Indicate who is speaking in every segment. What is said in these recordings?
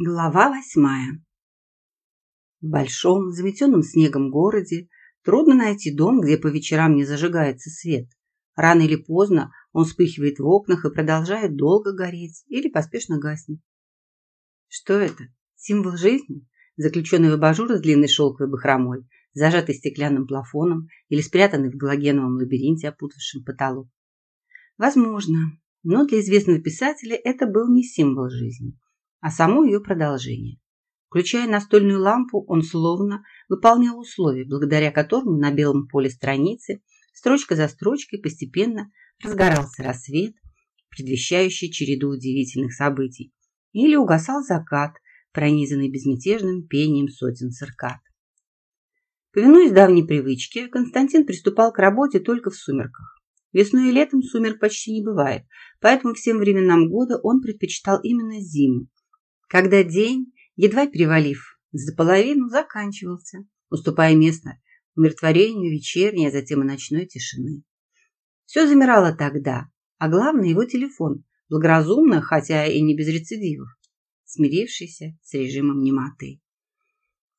Speaker 1: Глава восьмая. В большом, заметенном снегом городе трудно найти дом, где по вечерам не зажигается свет. Рано или поздно он вспыхивает в окнах и продолжает долго гореть или поспешно гаснет. Что это? Символ жизни? Заключенный в абажур с длинной шелковой бахромой, зажатый стеклянным плафоном или спрятанный в галогеновом лабиринте, опутавшем потолок? Возможно, но для известного писателя это был не символ жизни – а само ее продолжение. Включая настольную лампу, он словно выполнял условия, благодаря которым на белом поле страницы строчка за строчкой постепенно разгорался рассвет, предвещающий череду удивительных событий, или угасал закат, пронизанный безмятежным пением сотен циркад. Повинуясь давней привычке, Константин приступал к работе только в сумерках. Весной и летом сумерк почти не бывает, поэтому всем временам года он предпочитал именно зиму, когда день, едва перевалив за половину, заканчивался, уступая место умиротворению вечерней, а затем и ночной тишины. Все замирало тогда, а главное его телефон, благоразумно, хотя и не без рецидивов, смирившийся с режимом немоты.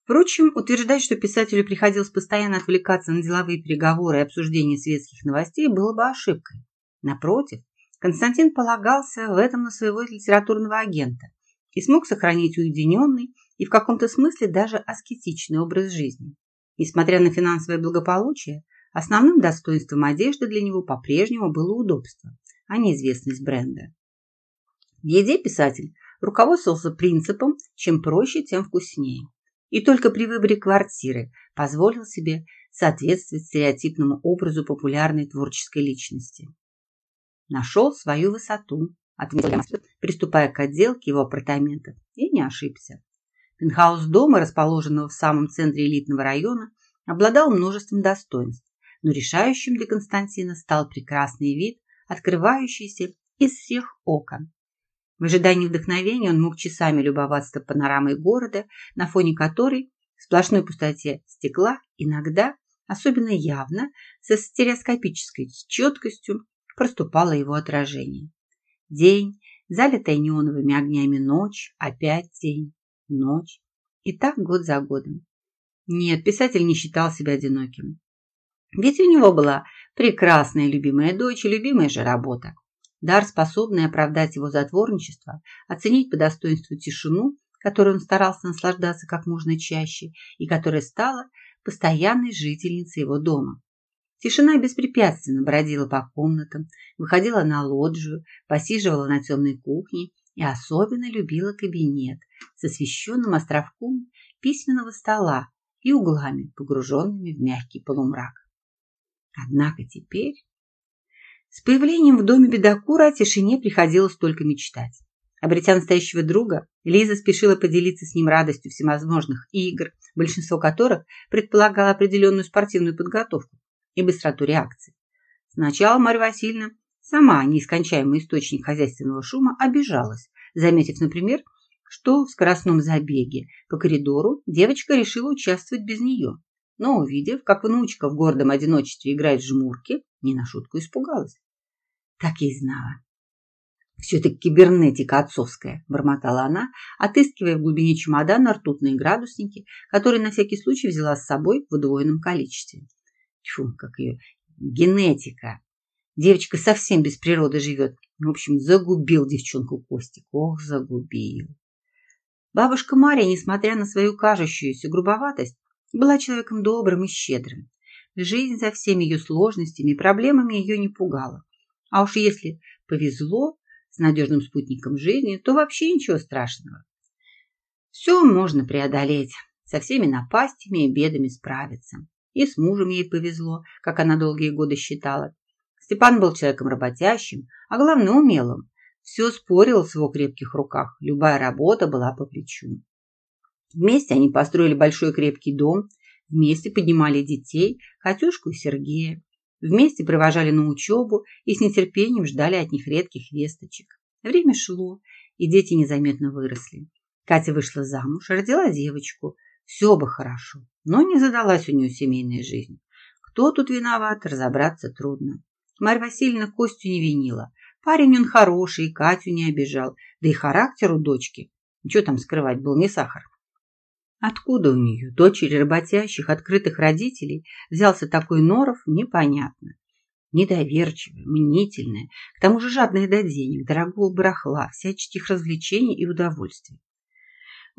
Speaker 1: Впрочем, утверждать, что писателю приходилось постоянно отвлекаться на деловые переговоры и обсуждение светских новостей, было бы ошибкой. Напротив, Константин полагался в этом на своего литературного агента, и смог сохранить уединенный и в каком-то смысле даже аскетичный образ жизни. Несмотря на финансовое благополучие, основным достоинством одежды для него по-прежнему было удобство, а не известность бренда. В еде писатель руководствовался принципом «чем проще, тем вкуснее». И только при выборе квартиры позволил себе соответствовать стереотипному образу популярной творческой личности. Нашел свою высоту, отметил приступая к отделке его апартаментов, и не ошибся. Пентхаус дома, расположенного в самом центре элитного района, обладал множеством достоинств, но решающим для Константина стал прекрасный вид, открывающийся из всех окон. В ожидании вдохновения он мог часами любоваться панорамой города, на фоне которой в сплошной пустоте стекла иногда, особенно явно, со стереоскопической четкостью проступало его отражение. День, залитая неоновыми огнями ночь, опять день, ночь. И так год за годом. Нет, писатель не считал себя одиноким. Ведь у него была прекрасная любимая дочь и любимая же работа. Дар, способный оправдать его затворничество, оценить по достоинству тишину, которой он старался наслаждаться как можно чаще и которая стала постоянной жительницей его дома. Тишина беспрепятственно бродила по комнатам, выходила на лоджию, посиживала на темной кухне и особенно любила кабинет с освещенным островком письменного стола и углами, погруженными в мягкий полумрак. Однако теперь... С появлением в доме бедокура о тишине приходилось только мечтать. Обретя настоящего друга, Лиза спешила поделиться с ним радостью всевозможных игр, большинство которых предполагало определенную спортивную подготовку и быстроту реакции. Сначала Марья Васильевна, сама неискончаемый источник хозяйственного шума, обижалась, заметив, например, что в скоростном забеге по коридору девочка решила участвовать без нее. Но, увидев, как внучка в гордом одиночестве играет в жмурки, не на шутку испугалась. Так и знала. «Все-таки кибернетика отцовская», – бормотала она, отыскивая в глубине чемодана ртутные градусники, которые на всякий случай взяла с собой в удвоенном количестве. Тьфу, как ее, генетика. Девочка совсем без природы живет. В общем, загубил девчонку Костик. Ох, загубил. Бабушка Мария, несмотря на свою кажущуюся грубоватость, была человеком добрым и щедрым. Жизнь за всеми ее сложностями и проблемами ее не пугала. А уж если повезло с надежным спутником жизни, то вообще ничего страшного. Все можно преодолеть, со всеми напастями и бедами справиться. И с мужем ей повезло, как она долгие годы считала. Степан был человеком работящим, а главное умелым. Все спорило в его крепких руках, любая работа была по плечу. Вместе они построили большой крепкий дом, вместе поднимали детей, Катюшку и Сергея. Вместе провожали на учебу и с нетерпением ждали от них редких весточек. Время шло, и дети незаметно выросли. Катя вышла замуж, родила девочку. Все бы хорошо, но не задалась у нее семейная жизнь. Кто тут виноват, разобраться трудно. Марья Васильевна Костю не винила. Парень он хороший, Катю не обижал, да и характер у дочки Ничего там скрывать, был не сахар. Откуда у нее, дочери работящих, открытых родителей, взялся такой норов, непонятно. Недоверчивая, мнительная, к тому же жадная до денег, дорогого барахла, всяческих развлечений и удовольствий.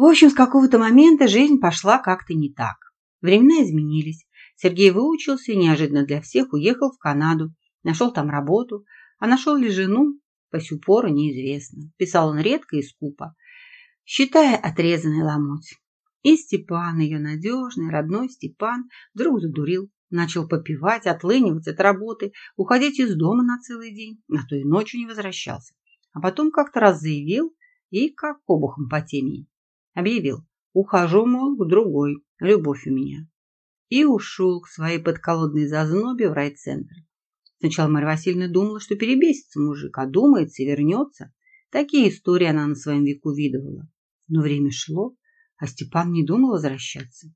Speaker 1: В общем, с какого-то момента жизнь пошла как-то не так. Времена изменились. Сергей выучился и неожиданно для всех уехал в Канаду. Нашел там работу. А нашел ли жену, по сю пору неизвестно. Писал он редко и скупо, считая отрезанный ломоть. И Степан, ее надежный, родной Степан, вдруг задурил. Начал попивать, отлынивать от работы, уходить из дома на целый день, а то и ночью не возвращался. А потом как-то раз заявил и как обухом по темени. Объявил, ухожу, мол, к другой, любовь у меня. И ушел к своей подколодной зазнобе в райцентр. Сначала Марья Васильевна думала, что перебесится мужик, а думается и вернется. Такие истории она на своем веку видывала. Но время шло, а Степан не думал возвращаться.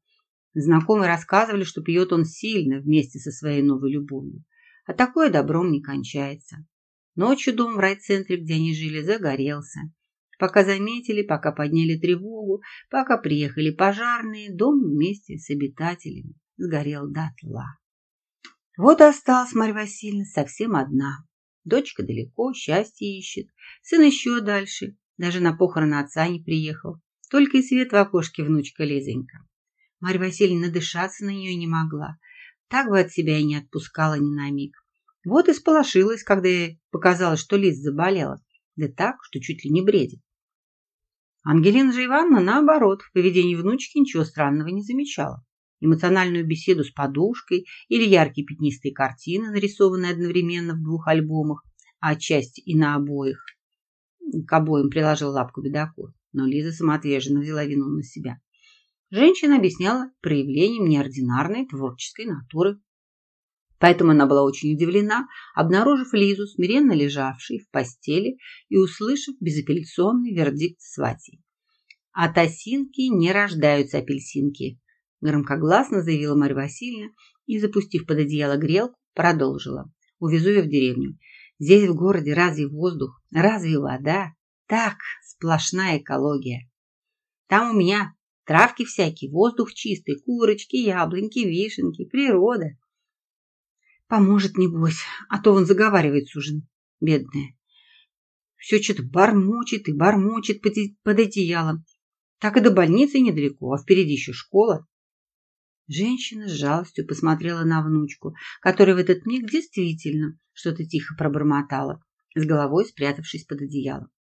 Speaker 1: Знакомые рассказывали, что пьет он сильно вместе со своей новой любовью. А такое добром не кончается. Ночью дом в райцентре, где они жили, загорелся. Пока заметили, пока подняли тревогу, пока приехали пожарные, дом вместе с обитателями сгорел дотла. Вот осталась Марья Васильевна совсем одна. Дочка далеко, счастье ищет. Сын еще дальше. Даже на похороны отца не приехал. Только и свет в окошке внучка Лизонька. Марья Васильевна дышаться на нее не могла. Так бы от себя и не отпускала ни на миг. Вот и сполошилась, когда ей показалось, что Лиз заболела. Да так, что чуть ли не бредит. Ангелина же Ивановна, наоборот, в поведении внучки ничего странного не замечала эмоциональную беседу с подушкой или яркие пятнистые картины, нарисованные одновременно в двух альбомах, а отчасти и на обоих. К обоим приложил лапку бедокур, но Лиза самоотверженно взяла вину на себя. Женщина объясняла проявлением неординарной творческой натуры. Поэтому она была очень удивлена, обнаружив Лизу, смиренно лежавшей в постели и услышав безапелляционный вердикт свати. От осинки не рождаются апельсинки громкогласно заявила Марья Васильевна и, запустив под одеяло грелку, продолжила. Увезу ее в деревню. Здесь в городе разве воздух, разве вода? Так, сплошная экология. Там у меня травки всякие, воздух чистый, курочки, яблоньки, вишенки, природа. Поможет, небось, а то он заговаривается уже, бедная. Все что-то бормочет и бормочет под, под одеялом. Так и до больницы недалеко, а впереди еще школа. Женщина с жалостью посмотрела на внучку, которая в этот миг действительно что-то тихо пробормотала, с головой спрятавшись под одеялом.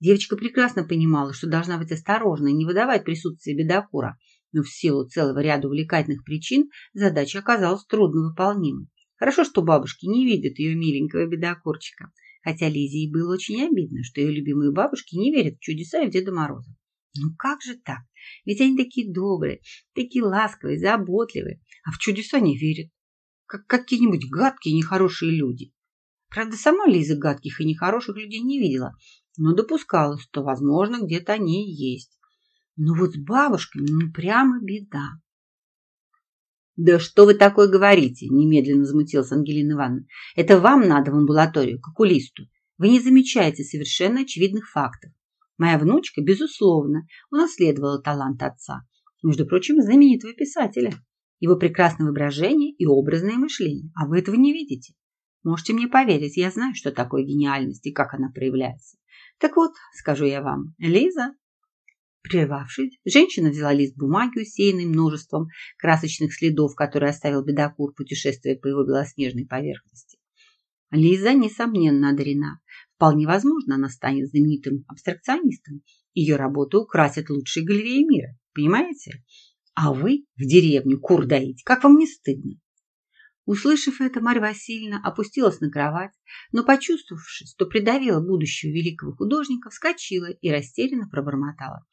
Speaker 1: Девочка прекрасно понимала, что должна быть осторожна и не выдавать присутствие бедокура, но в силу целого ряда увлекательных причин задача оказалась трудновыполнимой. Хорошо, что бабушки не видят ее миленького бедокурчика, хотя Лизе было очень обидно, что ее любимые бабушки не верят в чудеса и в Деда Мороза. Ну как же так? Ведь они такие добрые, такие ласковые, заботливые, а в чудеса не верят. Как какие-нибудь гадкие, нехорошие люди. Правда, сама Лиза гадких и нехороших людей не видела, но допускала, что, возможно, где-то они и есть. Но вот с бабушками, ну, прямо беда. «Да что вы такое говорите?» – немедленно замутилась Ангелина Ивановна. «Это вам надо в амбулаторию, к окулисту. Вы не замечаете совершенно очевидных фактов. Моя внучка, безусловно, унаследовала талант отца, между прочим, знаменитого писателя, его прекрасное воображение и образное мышление. А вы этого не видите. Можете мне поверить, я знаю, что такое гениальность и как она проявляется. Так вот, скажу я вам, Лиза... Прервавшись, женщина взяла лист бумаги, усеянный множеством красочных следов, которые оставил бедокур, путешествуя по его белоснежной поверхности. Лиза, несомненно, одарена. Вполне возможно, она станет знаменитым абстракционистом. Ее работу украсят лучшие галереи мира. Понимаете? А вы в деревню кур доить. Как вам не стыдно? Услышав это, Марья Васильевна опустилась на кровать, но, почувствовавши, что придавила будущего великого художника, вскочила и растерянно пробормотала.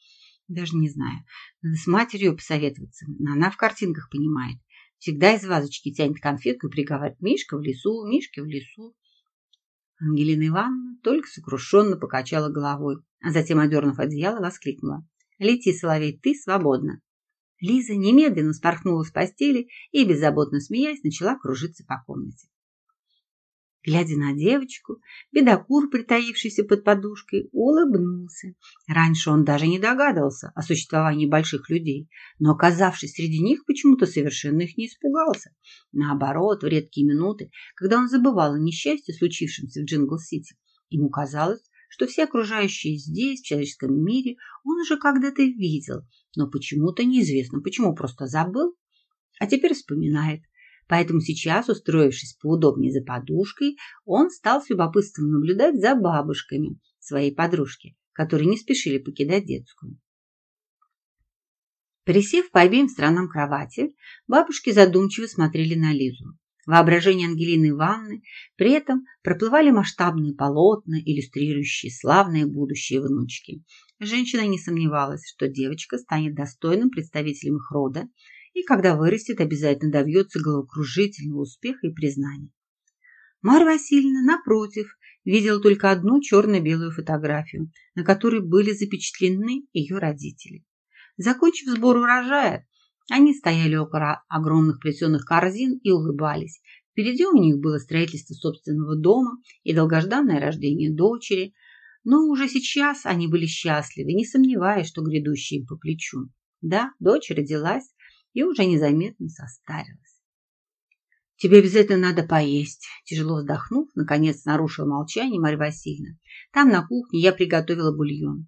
Speaker 1: Даже не знаю. Надо с матерью посоветоваться. Она в картинках понимает. Всегда из вазочки тянет конфетку и приговаривает «Мишка в лесу, Мишка в лесу». Ангелина Ивановна только сокрушенно покачала головой, а затем, одернув одеяло, воскликнула. «Лети, Соловей, ты свободна!» Лиза немедленно спорхнула с постели и, беззаботно смеясь, начала кружиться по комнате. Глядя на девочку, бедокур, притаившийся под подушкой, улыбнулся. Раньше он даже не догадывался о существовании больших людей, но, оказавшись среди них, почему-то совершенно их не испугался. Наоборот, в редкие минуты, когда он забывал о несчастье, случившемся в Джингл-Сити, ему казалось, что все окружающие здесь, в человеческом мире, он уже когда-то видел, но почему-то неизвестно, почему просто забыл, а теперь вспоминает. Поэтому сейчас, устроившись поудобнее за подушкой, он стал с любопытством наблюдать за бабушками своей подружки, которые не спешили покидать детскую. Присев по обеим сторонам кровати, бабушки задумчиво смотрели на Лизу. Воображение Ангелины Ивановны при этом проплывали масштабные полотна, иллюстрирующие славное будущее внучки. Женщина не сомневалась, что девочка станет достойным представителем их рода и, когда вырастет, обязательно добьется головокружительного успеха и признания. Марья Васильевна, напротив, видела только одну черно-белую фотографию, на которой были запечатлены ее родители. Закончив сбор урожая, они стояли около огромных плетеных корзин и улыбались. Впереди у них было строительство собственного дома и долгожданное рождение дочери, но уже сейчас они были счастливы, не сомневаясь, что грядущее им по плечу. Да, дочь родилась и уже незаметно состарилась. «Тебе обязательно надо поесть», – тяжело вздохнув, наконец нарушила молчание Марья Васильевна. «Там на кухне я приготовила бульон».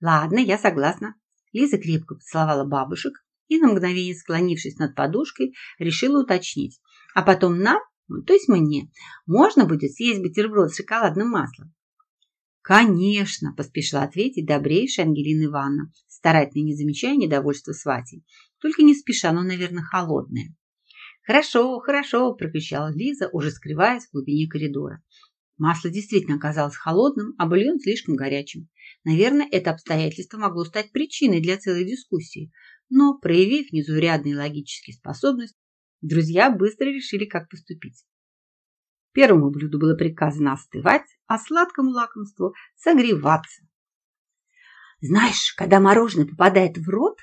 Speaker 1: «Ладно, я согласна». Лиза крепко поцеловала бабушек и на мгновение склонившись над подушкой, решила уточнить. А потом нам, то есть мне, можно будет съесть бутерброд с шоколадным маслом? «Конечно!» – поспешила ответить добрейшая Ангелина Ивановна, старательно не замечая недовольства свати. «Только не спеша, но, наверное, холодное». «Хорошо, хорошо!» – прокричала Лиза, уже скрываясь в глубине коридора. Масло действительно оказалось холодным, а бульон слишком горячим. Наверное, это обстоятельство могло стать причиной для целой дискуссии, но, проявив незаурядные логические способности, друзья быстро решили, как поступить. Первому блюду было приказано остывать, а сладкому лакомству согреваться. Знаешь, когда мороженое попадает в рот,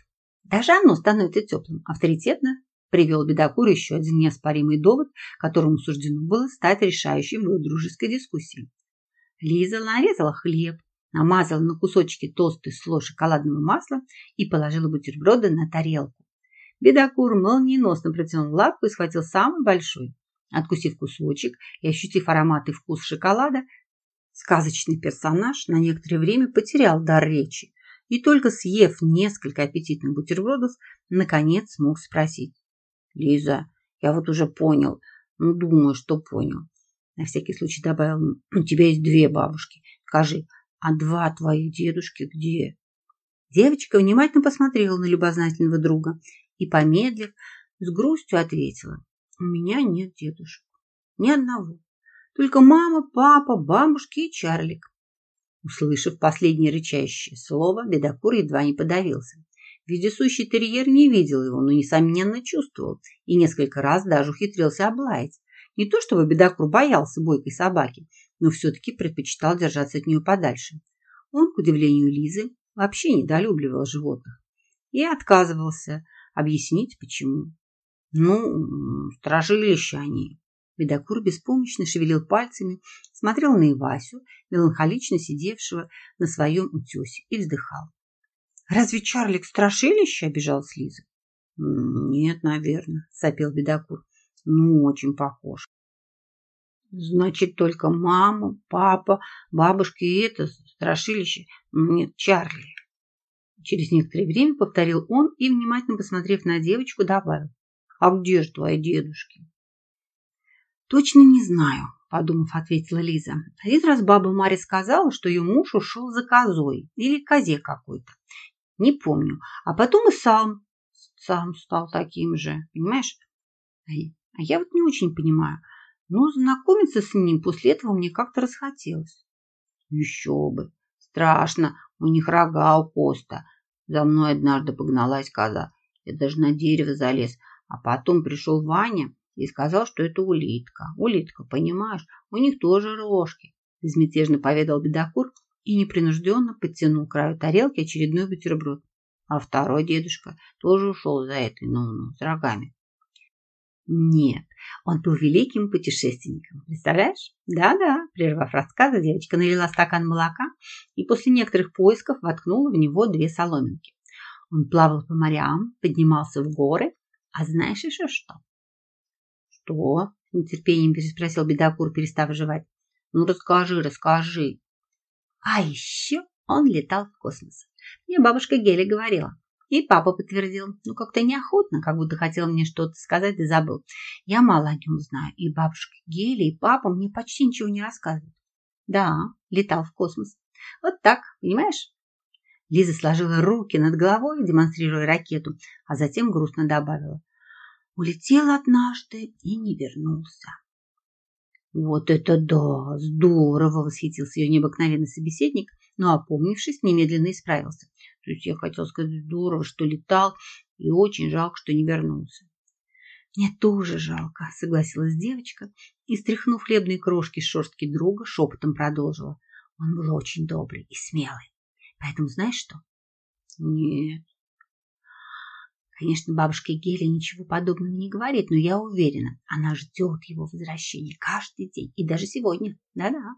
Speaker 1: даже оно становится теплым, авторитетно привел бедокур еще один неоспоримый довод, которому суждено было стать решающим в дружеской дискуссии. Лиза нарезала хлеб, намазала на кусочки толстый слой шоколадного масла и положила бутерброды на тарелку. Бедокур молниеносно протянул лапку и схватил самый большой. Откусив кусочек и ощутив аромат и вкус шоколада, сказочный персонаж на некоторое время потерял дар речи и только съев несколько аппетитных бутербродов, наконец смог спросить. «Лиза, я вот уже понял, ну, думаю, что понял». На всякий случай добавил, у тебя есть две бабушки. Скажи, а два твоих дедушки где? Девочка внимательно посмотрела на любознательного друга и, помедлив, с грустью ответила. У меня нет дедушек. Ни одного. Только мама, папа, бабушки и Чарлик. Услышав последнее рычащее слово, бедокур едва не подавился. Вездесущий терьер не видел его, но, несомненно, чувствовал и несколько раз даже ухитрился облаять. Не то чтобы бедокур боялся бойкой собаки, но все-таки предпочитал держаться от нее подальше. Он, к удивлению Лизы, вообще недолюбливал животных и отказывался объяснить, почему. Ну, стражилища они. Бедокур беспомощно шевелил пальцами, смотрел на Ивасю, меланхолично сидевшего на своем утесе, и вздыхал. «Разве Чарлик страшилище?» – обижалась Лиза. «Нет, наверное», – сопел бедокур. «Ну, очень похож». Значит, только мама, папа, бабушка и это страшилище. Нет, Чарли. Через некоторое время повторил он и, внимательно посмотрев на девочку, добавил. А где же твои дедушки? Точно не знаю, подумав, ответила Лиза. Один раз баба Мария сказала, что ее муж ушел за козой или козе какой-то. Не помню. А потом и сам, сам стал таким же, понимаешь? А я вот не очень понимаю, но знакомиться с ним после этого мне как-то расхотелось. Еще бы. Страшно. У них рога у Коста. За мной однажды погналась коза. Я даже на дерево залез. А потом пришел Ваня и сказал, что это улитка. Улитка, понимаешь? У них тоже рожки. Безмятежно поведал бедокур и непринужденно подтянул к краю тарелки очередной бутерброд. А второй дедушка тоже ушел за этой, ну-ну, с рогами. Нет, Он был великим путешественником. Представляешь? Да-да, прервав рассказы, девочка налила стакан молока и после некоторых поисков воткнула в него две соломинки. Он плавал по морям, поднимался в горы. А знаешь еще что? Что? Нетерпением переспросил бедокур, перестав жевать. Ну, расскажи, расскажи. А еще он летал в космос. Мне бабушка Геля говорила. И папа подтвердил. Ну, как-то неохотно, как будто хотел мне что-то сказать и забыл. Я мало о нем знаю. И бабушка Геля, и папа мне почти ничего не рассказывают. Да, летал в космос. Вот так, понимаешь? Лиза сложила руки над головой, демонстрируя ракету, а затем грустно добавила. Улетел однажды и не вернулся. Вот это да, здорово, восхитился ее необыкновенный собеседник, но, опомнившись, немедленно исправился. То есть я хотел сказать здорово, что летал, и очень жалко, что не вернулся. Мне тоже жалко, согласилась девочка и, стряхнув хлебные крошки с шерстки друга, шепотом продолжила. Он был очень добрый и смелый. Поэтому знаешь что? Нет. Конечно, бабушка Геля ничего подобного не говорит, но я уверена, она ждет его возвращения каждый день и даже сегодня. Да-да.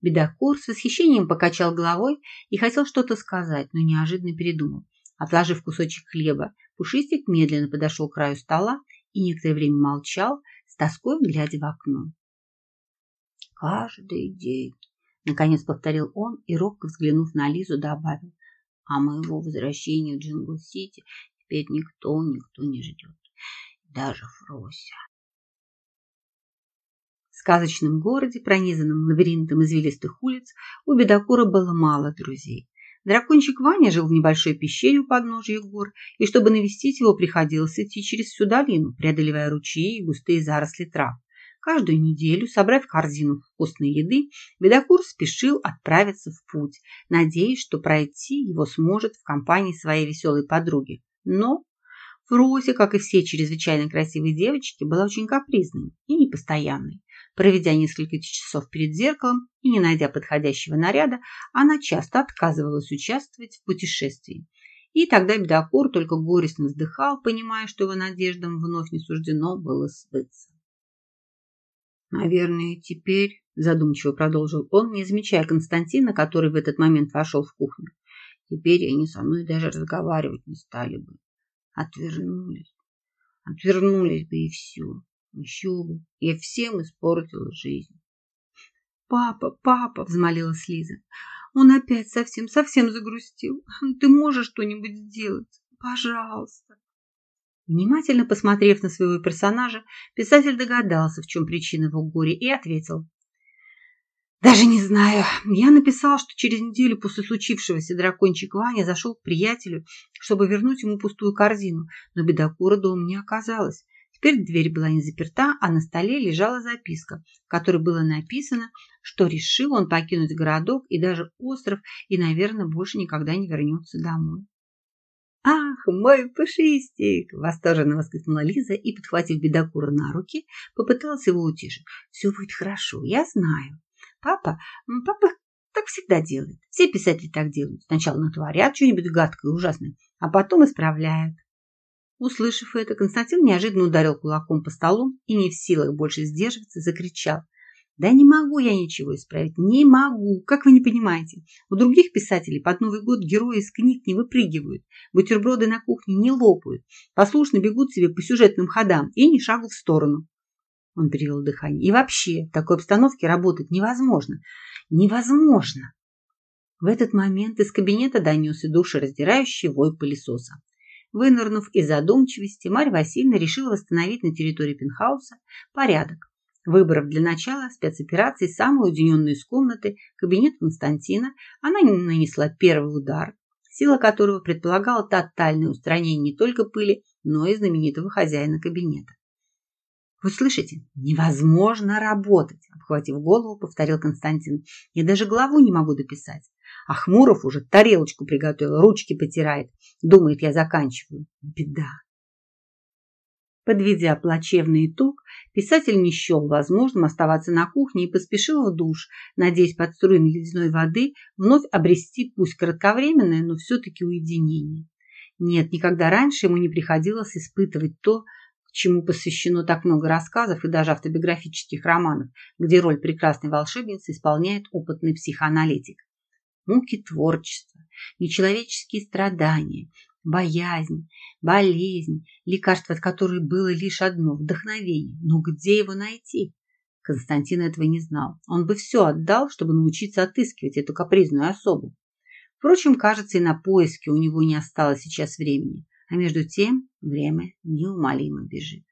Speaker 1: Бедокур с восхищением покачал головой и хотел что-то сказать, но неожиданно передумал. Отложив кусочек хлеба, Пушистик медленно подошел к краю стола и некоторое время молчал, с тоской глядя в окно. «Каждый день», — наконец повторил он и, робко взглянув на Лизу, добавил, «а моего возвращения в Джингл-Сити теперь никто, никто не ждет, даже Фрося» сказочном городе, пронизанном лабиринтом извилистых улиц, у бедокура было мало друзей. Дракончик Ваня жил в небольшой пещере у подножия гор, и чтобы навестить его, приходилось идти через всю долину, преодолевая ручьи и густые заросли трав. Каждую неделю, собрав корзину вкусной еды, бедокур спешил отправиться в путь, надеясь, что пройти его сможет в компании своей веселой подруги. Но Фрося, как и все чрезвычайно красивые девочки, была очень капризной и непостоянной. Проведя несколько часов перед зеркалом и не найдя подходящего наряда, она часто отказывалась участвовать в путешествии. И тогда бедокур только горестно вздыхал, понимая, что его надеждам вновь не суждено было сбыться. «Наверное, теперь», – задумчиво продолжил он, не замечая Константина, который в этот момент вошел в кухню, «теперь они со мной даже разговаривать не стали бы. Отвернулись. Отвернулись бы и все. Еще бы, я всем испортила жизнь. «Папа, папа!» – взмолилась Лиза. «Он опять совсем-совсем загрустил. Ты можешь что-нибудь сделать? Пожалуйста!» Внимательно посмотрев на своего персонажа, писатель догадался, в чем причина его горя, и ответил. «Даже не знаю. Я написал, что через неделю после случившегося дракончик Ваня зашел к приятелю, чтобы вернуть ему пустую корзину, но бедокура дома не оказалось. Теперь дверь была не заперта, а на столе лежала записка, в которой было написано, что решил он покинуть городок и даже остров и, наверное, больше никогда не вернется домой. «Ах, мой пушистик!» – восторженно воскликнула Лиза и, подхватив бедокура на руки, попыталась его утешить. «Все будет хорошо, я знаю. Папа, папа так всегда делает. Все писатели так делают. Сначала натворят что-нибудь гадкое и ужасное, а потом исправляют. Услышав это, Константин неожиданно ударил кулаком по столу и, не в силах больше сдерживаться, закричал. «Да не могу я ничего исправить, не могу, как вы не понимаете. У других писателей под Новый год герои из книг не выпрыгивают, бутерброды на кухне не лопают, послушно бегут себе по сюжетным ходам и ни шагу в сторону». Он перевел дыхание. «И вообще, в такой обстановке работать невозможно. Невозможно!» В этот момент из кабинета донесся душераздирающий вой пылесоса. Вынырнув из задумчивости, Марья Васильевна решила восстановить на территории пентхауса порядок, выбрав для начала спецоперации самую уединенную из комнаты кабинет Константина, она нанесла первый удар, сила которого предполагала тотальное устранение не только пыли, но и знаменитого хозяина кабинета. «Вы слышите? Невозможно работать!» Обхватив голову, повторил Константин. «Я даже главу не могу дописать. А Хмуров уже тарелочку приготовил, ручки потирает. Думает, я заканчиваю. Беда. Подведя плачевный итог, писатель не счел возможным оставаться на кухне и поспешил в душ, надеясь под струями ледяной воды вновь обрести пусть кратковременное, но все-таки уединение. Нет, никогда раньше ему не приходилось испытывать то, чему посвящено так много рассказов и даже автобиографических романов, где роль прекрасной волшебницы исполняет опытный психоаналитик. Муки творчества, нечеловеческие страдания, боязнь, болезнь, лекарство от которой было лишь одно – вдохновение. Но где его найти? Константин этого не знал. Он бы все отдал, чтобы научиться отыскивать эту капризную особу. Впрочем, кажется, и на поиски у него не осталось сейчас времени. А между тем время неумолимо бежит.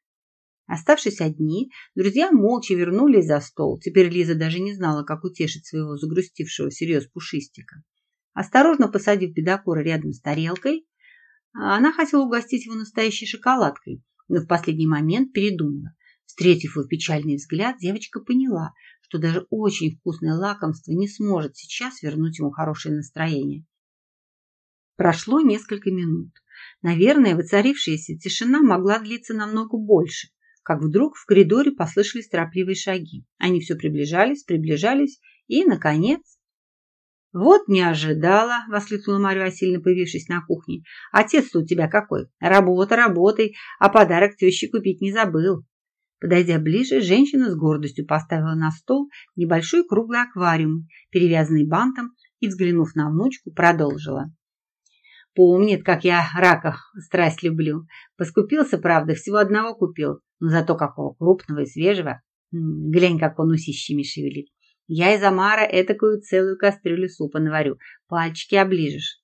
Speaker 1: Оставшись одни, друзья молча вернулись за стол. Теперь Лиза даже не знала, как утешить своего загрустившего всерьез пушистика. Осторожно посадив бедокура рядом с тарелкой, она хотела угостить его настоящей шоколадкой, но в последний момент передумала. Встретив его печальный взгляд, девочка поняла, что даже очень вкусное лакомство не сможет сейчас вернуть ему хорошее настроение. Прошло несколько минут. Наверное, воцарившаяся тишина могла длиться намного больше, как вдруг в коридоре послышались торопливые шаги. Они все приближались, приближались и, наконец... «Вот не ожидала!» – воскликнула Марья Васильевна, появившись на кухне. «Отец-то у тебя какой! Работа работой, а подарок теще купить не забыл!» Подойдя ближе, женщина с гордостью поставила на стол небольшой круглый аквариум, перевязанный бантом, и, взглянув на внучку, продолжила. Помнит, как я рака страсть люблю. Поскупился, правда, всего одного купил, но зато какого крупного и свежего. Глянь, как он усищами шевелит. Я из омара этакую целую кастрюлю супа наварю. Пальчики оближешь.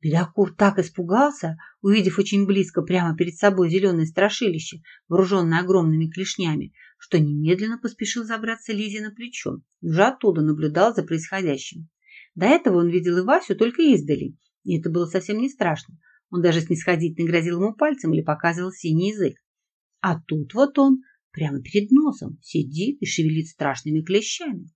Speaker 1: Бедокур так испугался, увидев очень близко прямо перед собой зеленое страшилище, вооруженное огромными клешнями, что немедленно поспешил забраться Лизе на плечо и уже оттуда наблюдал за происходящим. До этого он видел и Васю только издали, и это было совсем не страшно. Он даже снисходительно грозил ему пальцем или показывал синий язык. А тут вот он прямо перед носом сидит и шевелит страшными клещами.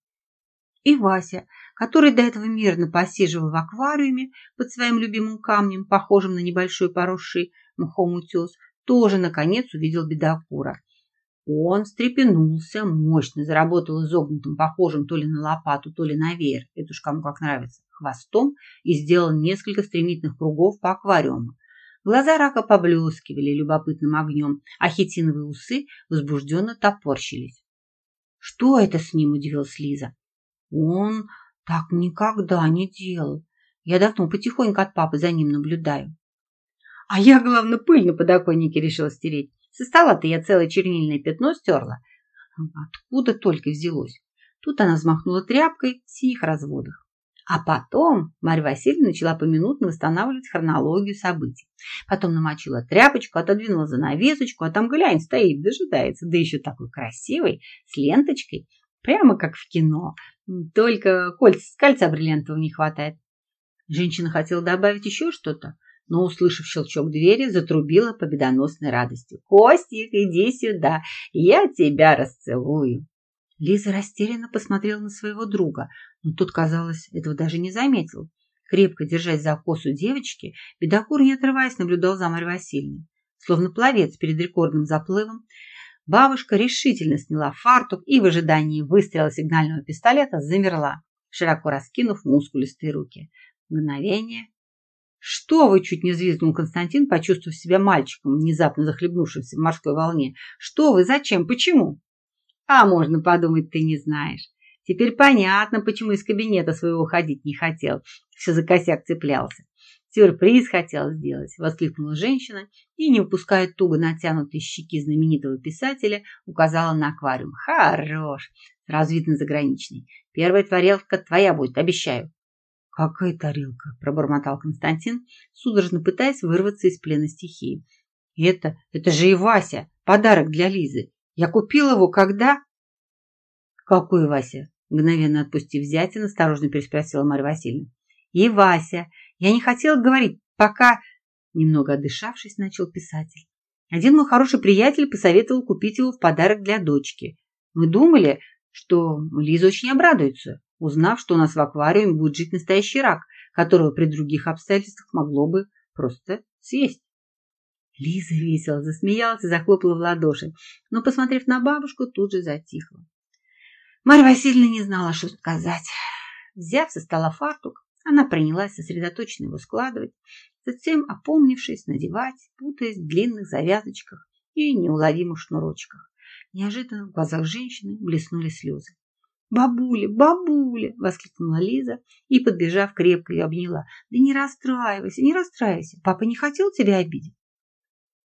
Speaker 1: И Вася, который до этого мирно посиживал в аквариуме под своим любимым камнем, похожим на небольшой поросший мхом утес, тоже, наконец, увидел бедокура. Он встрепенулся, мощно заработал изогнутым, похожим то ли на лопату, то ли на веер, это уж кому как нравится, хвостом и сделал несколько стремительных кругов по аквариуму. Глаза рака поблескивали любопытным огнем, а хитиновые усы возбужденно топорщились. «Что это с ним?» – удивилась Лиза. «Он так никогда не делал. Я давно потихоньку от папы за ним наблюдаю». «А я, главное, пыль на подоконнике решила стереть. Со стола-то я целое чернильное пятно стерла. Откуда только взялось?» Тут она взмахнула тряпкой в синих разводах. А потом Марья Васильевна начала поминутно восстанавливать хронологию событий. Потом намочила тряпочку, отодвинула занавесочку, а там глянь, стоит, дожидается, да еще такой красивый, с ленточкой, прямо как в кино. Только кольца, кольца бриллиантового не хватает. Женщина хотела добавить еще что-то, но, услышав щелчок двери, затрубила победоносной радостью. «Костик, иди сюда, я тебя расцелую!» Лиза растерянно посмотрела на своего друга, но тот, казалось, этого даже не заметил. Крепко держась за косу девочки, бедокур, не отрываясь, наблюдал за Марьей Васильевной. Словно пловец перед рекордным заплывом, бабушка решительно сняла фартук и в ожидании выстрела сигнального пистолета замерла, широко раскинув мускулистые руки. Мгновение. «Что вы?» – чуть не взвизгнул Константин, почувствовав себя мальчиком, внезапно захлебнувшимся в морской волне. «Что вы? Зачем? Почему?» А можно подумать, ты не знаешь. Теперь понятно, почему из кабинета своего ходить не хотел. Все за косяк цеплялся. Сюрприз хотел сделать, воскликнула женщина и, не выпуская туго натянутой щеки знаменитого писателя, указала на аквариум. Хорош, сразу заграничный. Первая тарелка твоя будет, обещаю. Какая тарелка? пробормотал Константин, судорожно пытаясь вырваться из плена стихии. Это, это же и Вася, подарок для Лизы. Я купил его когда? Какой Вася? Мгновенно отпустив зятя, осторожно переспросила Марья Васильевна. И Вася. Я не хотела говорить, пока... Немного отдышавшись, начал писатель. Один мой хороший приятель посоветовал купить его в подарок для дочки. Мы думали, что Лиза очень обрадуется, узнав, что у нас в аквариуме будет жить настоящий рак, которого при других обстоятельствах могло бы просто съесть. Лиза весело засмеялась и захлопала в ладоши, но, посмотрев на бабушку, тут же затихла. Марья Васильевна не знала, что сказать. Взяв со стола фартук, она принялась сосредоточенно его складывать, затем, опомнившись, надевать, путаясь в длинных завязочках и неуловимых шнурочках. Неожиданно в глазах женщины блеснули слезы. «Бабуля, бабуля!» – воскликнула Лиза и, подбежав, крепко ее обняла. «Да не расстраивайся, не расстраивайся. Папа не хотел тебя обидеть?»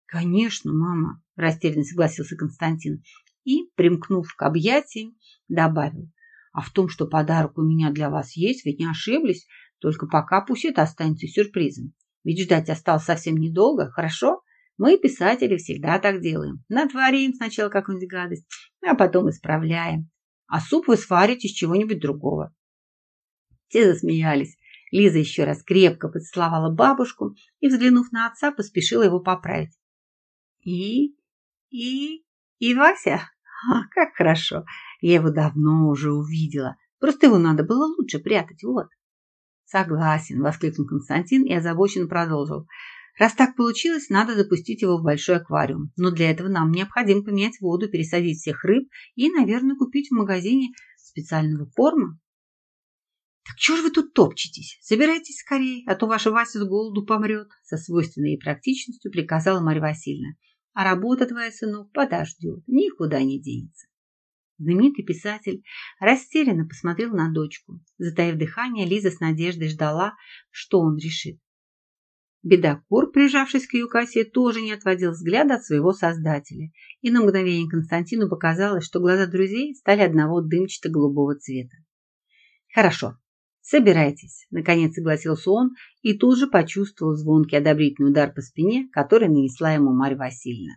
Speaker 1: «Конечно, мама», – растерянно согласился Константин и, примкнув к объятиям, добавил. «А в том, что подарок у меня для вас есть, ведь не ошиблись, только пока пусть это останется сюрпризом. Ведь ждать осталось совсем недолго, хорошо? Мы, писатели, всегда так делаем. Натворим сначала какую-нибудь гадость, а потом исправляем. А суп вы сварите из чего-нибудь другого. Все засмеялись. Лиза еще раз крепко поцеловала бабушку и, взглянув на отца, поспешила его поправить. И... и... и Вася? А, как хорошо. Я его давно уже увидела. Просто его надо было лучше прятать, вот. Согласен, воскликнул Константин и озабоченно продолжил. Раз так получилось, надо запустить его в большой аквариум. Но для этого нам необходимо поменять воду, пересадить всех рыб и, наверное, купить в магазине специального корма. Так чего же вы тут топчетесь? Собирайтесь скорее, а то ваша Вася с голоду помрет, со свойственной практичностью приказала Марья Васильевна. А работа твоя, сынок, подождет, никуда не денется. Знаменитый писатель растерянно посмотрел на дочку. Затаив дыхание, Лиза с надеждой ждала, что он решит. Бедокур, прижавшись к ее косе, тоже не отводил взгляда от своего создателя, и на мгновение Константину показалось, что глаза друзей стали одного дымчато-голубого цвета. «Хорошо, собирайтесь», – наконец согласился он и тут же почувствовал звонкий одобрительный удар по спине, который нанесла ему Марья Васильевна.